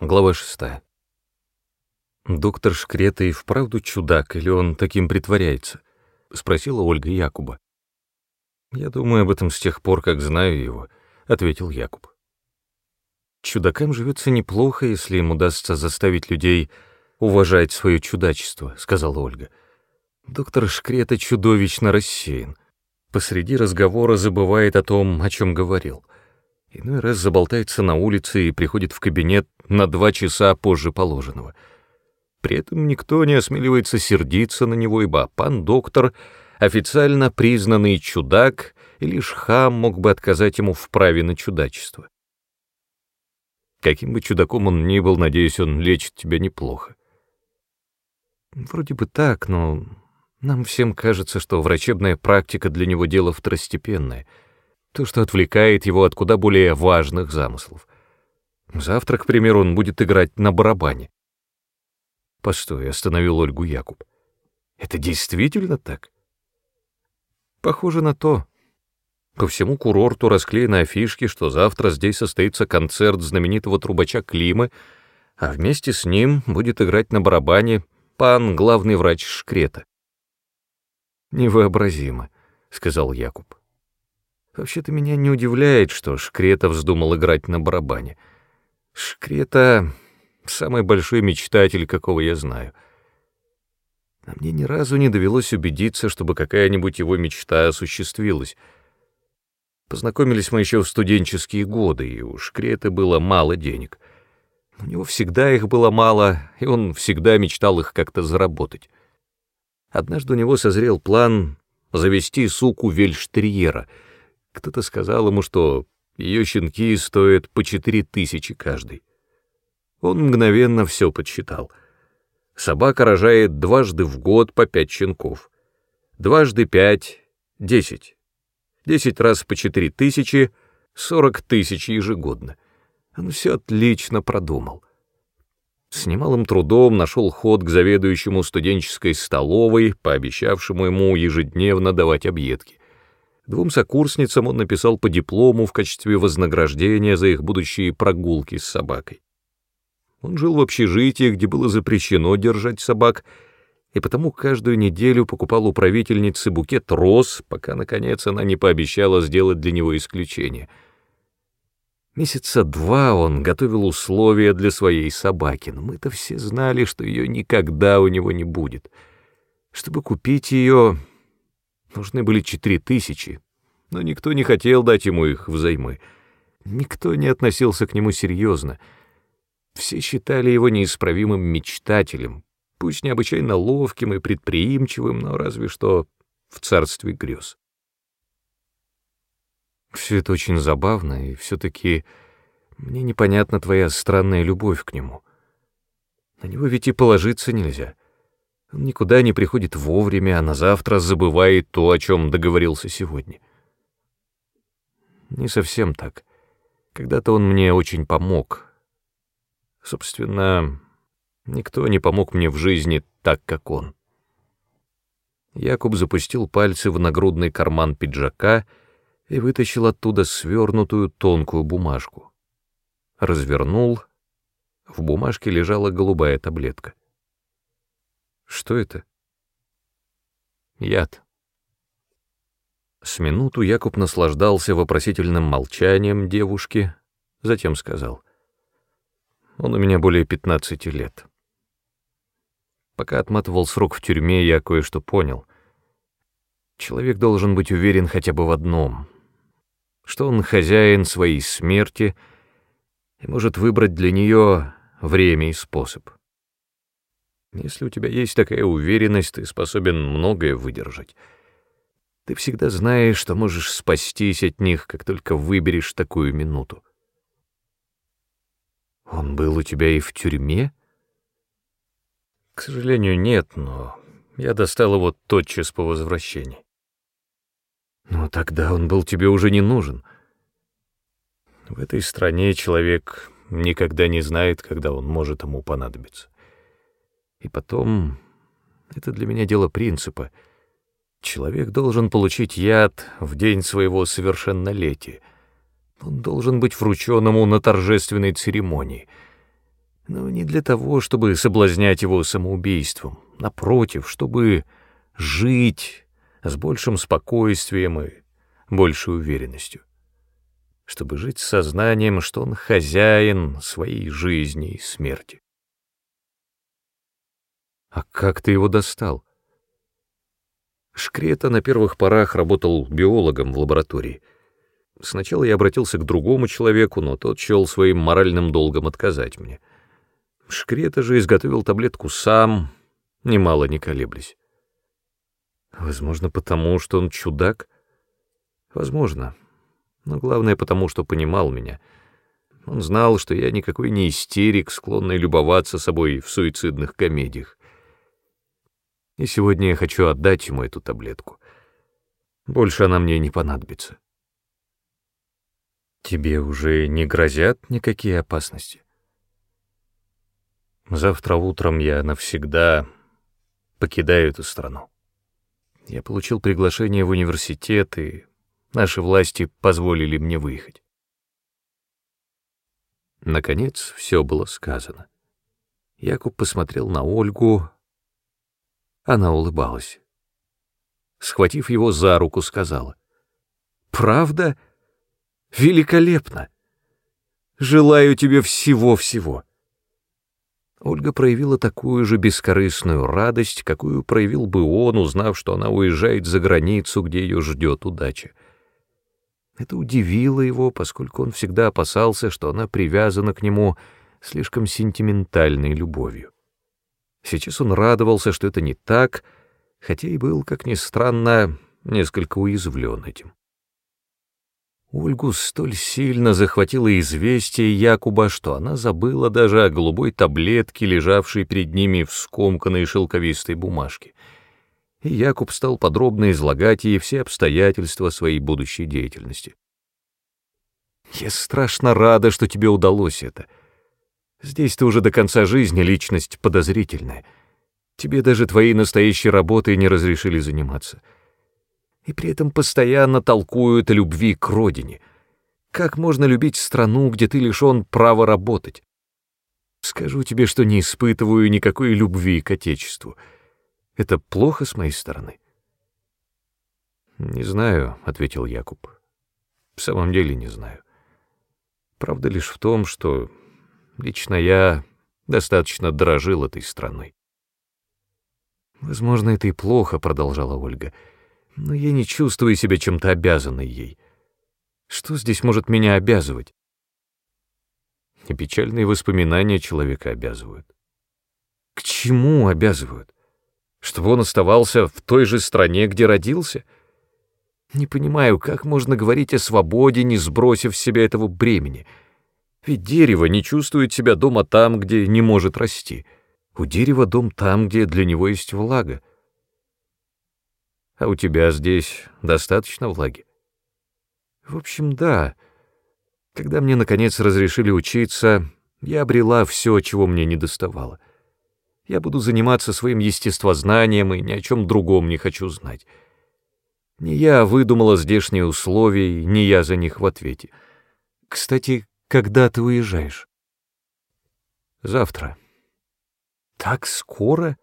Глава шестая. «Доктор Шкрета и вправду чудак, или он таким притворяется?» — спросила Ольга Якуба. «Я думаю об этом с тех пор, как знаю его», — ответил Якуб. «Чудакам живется неплохо, если им удастся заставить людей уважать свое чудачество», — сказала Ольга. «Доктор Шкрета чудовищно рассеян. Посреди разговора забывает о том, о чем говорил». Иной раз заболтается на улице и приходит в кабинет на два часа позже положенного. При этом никто не осмеливается сердиться на него, ибо пан доктор — официально признанный чудак, и лишь хам мог бы отказать ему в праве на чудачество. Каким бы чудаком он ни был, надеюсь, он лечит тебя неплохо. Вроде бы так, но нам всем кажется, что врачебная практика для него дело второстепенное — то, что отвлекает его от куда более важных замыслов. Завтра, к примеру, он будет играть на барабане. Постой, остановил Ольгу Якуб. Это действительно так? Похоже на то. По всему курорту расклеены афишки, что завтра здесь состоится концерт знаменитого трубача Климы, а вместе с ним будет играть на барабане пан главный врач Шкрета. «Невообразимо», — сказал Якуб. Вообще-то меня не удивляет, что Шкрета вздумал играть на барабане. Шкрета — самый большой мечтатель, какого я знаю. А мне ни разу не довелось убедиться, чтобы какая-нибудь его мечта осуществилась. Познакомились мы еще в студенческие годы, и у Шкреты было мало денег. У него всегда их было мало, и он всегда мечтал их как-то заработать. Однажды у него созрел план завести суку вельштерьера — кто-то сказал ему, что ее щенки стоят по четыре тысячи каждый. Он мгновенно все подсчитал. Собака рожает дважды в год по пять щенков. Дважды пять — десять. Десять раз по четыре тысячи — сорок тысяч ежегодно. Он все отлично продумал. С немалым трудом нашел ход к заведующему студенческой столовой, пообещавшему ему ежедневно давать объедки. Двум сокурсницам он написал по диплому в качестве вознаграждения за их будущие прогулки с собакой. Он жил в общежитии, где было запрещено держать собак, и потому каждую неделю покупал у правительницы букет роз, пока, наконец, она не пообещала сделать для него исключение. Месяца два он готовил условия для своей собаки, но мы-то все знали, что ее никогда у него не будет. Чтобы купить ее, Нужны были четыре тысячи, но никто не хотел дать ему их взаймы. Никто не относился к нему серьезно. Все считали его неисправимым мечтателем, пусть необычайно ловким и предприимчивым, но разве что в царстве грез. Все это очень забавно, и все-таки мне непонятна твоя странная любовь к нему. На него ведь и положиться нельзя. Он никуда не приходит вовремя, а на завтра забывает то, о чем договорился сегодня. Не совсем так. Когда-то он мне очень помог. Собственно, никто не помог мне в жизни так, как он. Якуб запустил пальцы в нагрудный карман пиджака и вытащил оттуда свернутую тонкую бумажку. Развернул. В бумажке лежала голубая таблетка. Что это? Яд. С минуту Якуб наслаждался вопросительным молчанием девушки, затем сказал. Он у меня более пятнадцати лет. Пока отматывал срок в тюрьме, я кое-что понял. Человек должен быть уверен хотя бы в одном, что он хозяин своей смерти и может выбрать для нее время и способ. Если у тебя есть такая уверенность, ты способен многое выдержать. Ты всегда знаешь, что можешь спастись от них, как только выберешь такую минуту. Он был у тебя и в тюрьме? К сожалению, нет, но я достал его тотчас по возвращении. Но тогда он был тебе уже не нужен. В этой стране человек никогда не знает, когда он может ему понадобиться. И потом, это для меня дело принципа. Человек должен получить яд в день своего совершеннолетия. Он должен быть вручен ему на торжественной церемонии. Но не для того, чтобы соблазнять его самоубийством. Напротив, чтобы жить с большим спокойствием и большей уверенностью. Чтобы жить с сознанием, что он хозяин своей жизни и смерти. А как ты его достал? Шкрета на первых порах работал биологом в лаборатории. Сначала я обратился к другому человеку, но тот счел своим моральным долгом отказать мне. Шкрета же изготовил таблетку сам, немало не колеблясь. Возможно, потому что он чудак? Возможно. Но главное, потому что понимал меня. Он знал, что я никакой не истерик, склонный любоваться собой в суицидных комедиях. И сегодня я хочу отдать ему эту таблетку. Больше она мне не понадобится. Тебе уже не грозят никакие опасности? Завтра утром я навсегда покидаю эту страну. Я получил приглашение в университет, и наши власти позволили мне выехать. Наконец, все было сказано. Якуб посмотрел на Ольгу. Она улыбалась. Схватив его за руку, сказала. «Правда? Великолепно! Желаю тебе всего-всего!» Ольга проявила такую же бескорыстную радость, какую проявил бы он, узнав, что она уезжает за границу, где ее ждет удача. Это удивило его, поскольку он всегда опасался, что она привязана к нему слишком сентиментальной любовью. Сейчас он радовался, что это не так, хотя и был, как ни странно, несколько уязвлен этим. Ольгу столь сильно захватило известие Якуба, что она забыла даже о голубой таблетке, лежавшей перед ними в скомканной шелковистой бумажке. И Якуб стал подробно излагать ей все обстоятельства своей будущей деятельности. «Я страшно рада, что тебе удалось это. Здесь ты уже до конца жизни личность подозрительная. Тебе даже твоей настоящей работой не разрешили заниматься» и при этом постоянно толкуют о любви к родине. Как можно любить страну, где ты лишён права работать? Скажу тебе, что не испытываю никакой любви к Отечеству. Это плохо с моей стороны? «Не знаю», — ответил Якуб. «В самом деле не знаю. Правда лишь в том, что лично я достаточно дорожил этой страной». «Возможно, это и плохо», — продолжала Ольга, — но я не чувствую себя чем-то обязанной ей. Что здесь может меня обязывать? И печальные воспоминания человека обязывают. К чему обязывают? Чтобы он оставался в той же стране, где родился? Не понимаю, как можно говорить о свободе, не сбросив с себя этого бремени. Ведь дерево не чувствует себя дома там, где не может расти. У дерева дом там, где для него есть влага. А у тебя здесь достаточно влаги? В общем, да. Когда мне, наконец, разрешили учиться, я обрела все, чего мне не доставало. Я буду заниматься своим естествознанием и ни о чем другом не хочу знать. Не я выдумала здешние условия, не я за них в ответе. Кстати, когда ты уезжаешь? Завтра. Так скоро?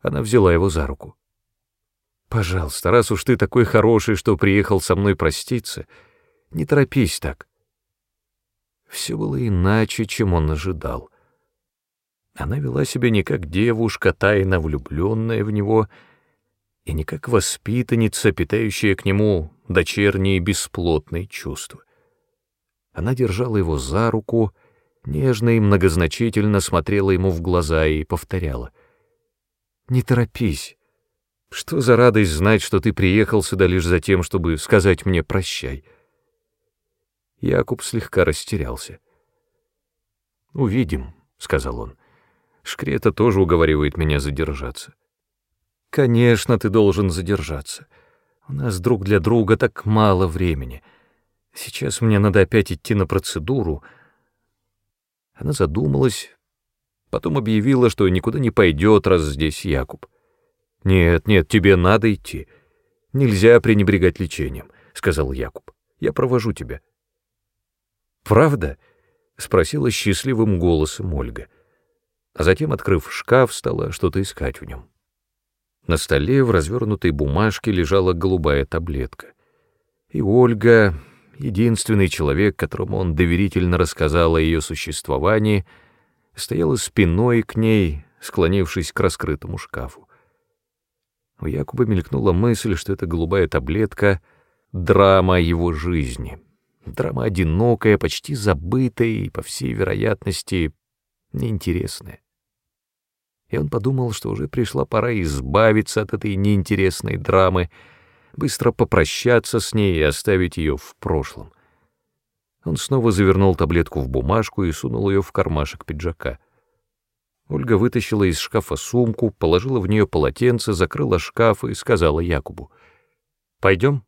Она взяла его за руку. Пожалуйста, раз уж ты такой хороший, что приехал со мной проститься, не торопись так. Все было иначе, чем он ожидал. Она вела себя не как девушка, тайно влюбленная в него, и не как воспитанница, питающая к нему дочерние бесплотные чувства. Она держала его за руку, нежно и многозначительно смотрела ему в глаза и повторяла. «Не торопись, что за радость знать, что ты приехал сюда лишь за тем, чтобы сказать мне «прощай»?» Якуб слегка растерялся. «Увидим», — сказал он. «Шкрета тоже уговаривает меня задержаться». «Конечно, ты должен задержаться. У нас друг для друга так мало времени. Сейчас мне надо опять идти на процедуру». Она задумалась, потом объявила, что никуда не пойдет, раз здесь Якуб. «Нет, нет, тебе надо идти. Нельзя пренебрегать лечением», — сказал Якуб. «Я провожу тебя». «Правда? спросила счастливым голосом Ольга. А затем, открыв шкаф, стала что-то искать в нем. На столе в развернутой бумажке лежала голубая таблетка. И Ольга, единственный человек, которому он доверительно рассказал о ее существовании, стояла спиной к ней, склонившись к раскрытому шкафу. У Якуба мелькнула мысль, что эта голубая таблетка — драма его жизни. Драма одинокая, почти забытая и, по всей вероятности, неинтересная. И он подумал, что уже пришла пора избавиться от этой неинтересной драмы, быстро попрощаться с ней и оставить ее в прошлом. Он снова завернул таблетку в бумажку и сунул ее в кармашек пиджака — Ольга вытащила из шкафа сумку, положила в нее полотенце, закрыла шкаф и сказала Якубу. «Пойдем?»